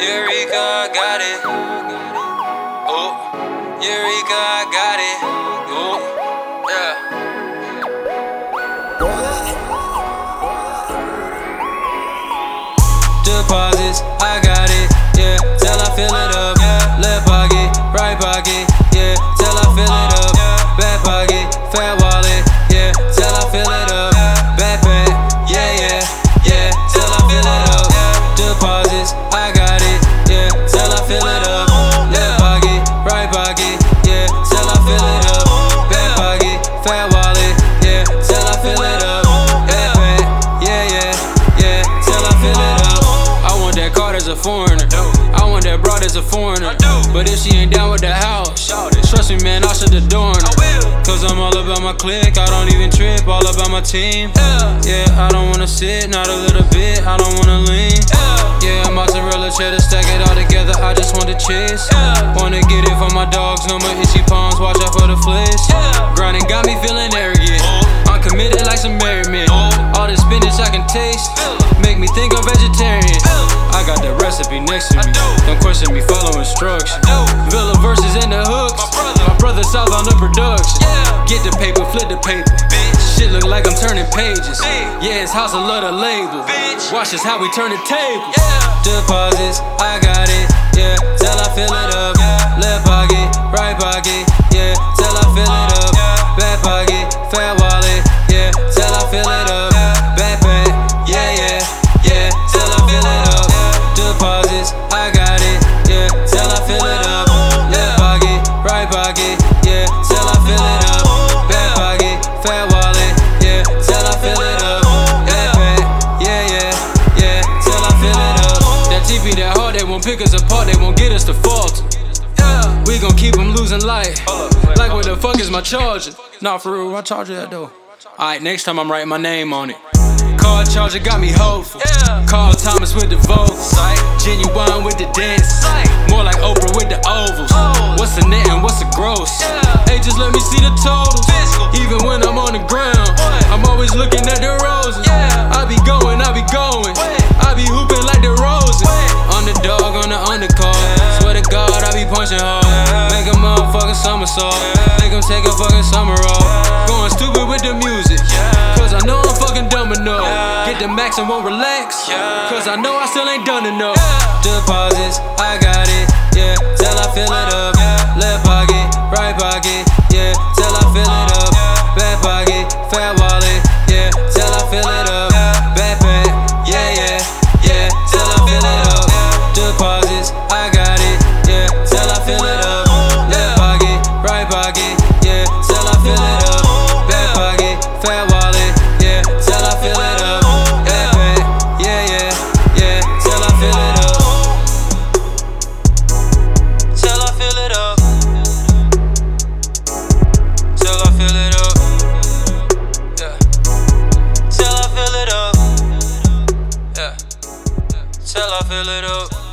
Eureka, I got it. Oh, Eureka, I got it. Oh, yeah. Deposits, I got it. Yeah, till I fill it up. Pocket. Yeah, till I fill it up. Back pocket, fat wallet. Yeah, till I fill it up. Backpack, yeah, yeah, yeah, till I fill it up. I want that card as a foreigner. I want that broad as a foreigner. But if she ain't down with the house, trust me, man, I should adorn her. Cause I'm all about my clique, I don't even trip, all about my team. Yeah, I don't wanna sit, not a little bit, I don't wanna lean. Yeah, mozzarella cheddar, stack it all together, I just want to chase. No more itchy palms, watch out for the flips. Grinding got me feeling arrogant. Oh. I'm committed like some married men. Oh. All this spinach I can taste, make me think I'm vegetarian. I got the recipe next to me, don't question me, follow instructions. Villa verses in the hooks, my brother South on the production. Get the paper, flip the paper. Bitch. Shit look like I'm turning pages. Yeah, it's house, I love the label. Watch this how we turn the table. Deposits, I got pocket, fat wallet. Yeah, till I fill it up. Backpack, yeah, yeah, yeah, till I fill it up. Deposits, I got it. Yeah, till I fill it up. Left pocket, right pocket. Yeah, till I fill it up. Back pocket, fat wallet. Yeah, till I fill it up. Backpack, yeah, yeah, yeah, till I fill it up. That TP that hard, they won't pick us apart, they won't get us to fault. We gon' keep them losing light. Like, where the fuck is my charger? Nah, for real, my charger that though. Alright, next time I'm writing my name on it. Car charger got me hopeful. Carl Thomas with the vocals. Ginuwine with the dance. More like Oprah with the ovals. What's the net and what's the gross? Hey, just let me see the totals. Even when I'm on the ground, I'm always looking at the roses. Punching hard. Make a motherfucking somersault. Make him take a fucking summer off. Going stupid with the music. Cause I know I'm fucking dumb enough. Get the max and won't relax. Cause I know I still ain't done enough. Deposits, I got it. Yeah, till I fill it up. Left pocket, right pocket. Fat wallet. Yeah, till I fill it up. Yeah, yeah, yeah, till I fill it up. Till I fill it up. Till I fill it up. Yeah. Till I fill it up. Yeah. Till I fill it up.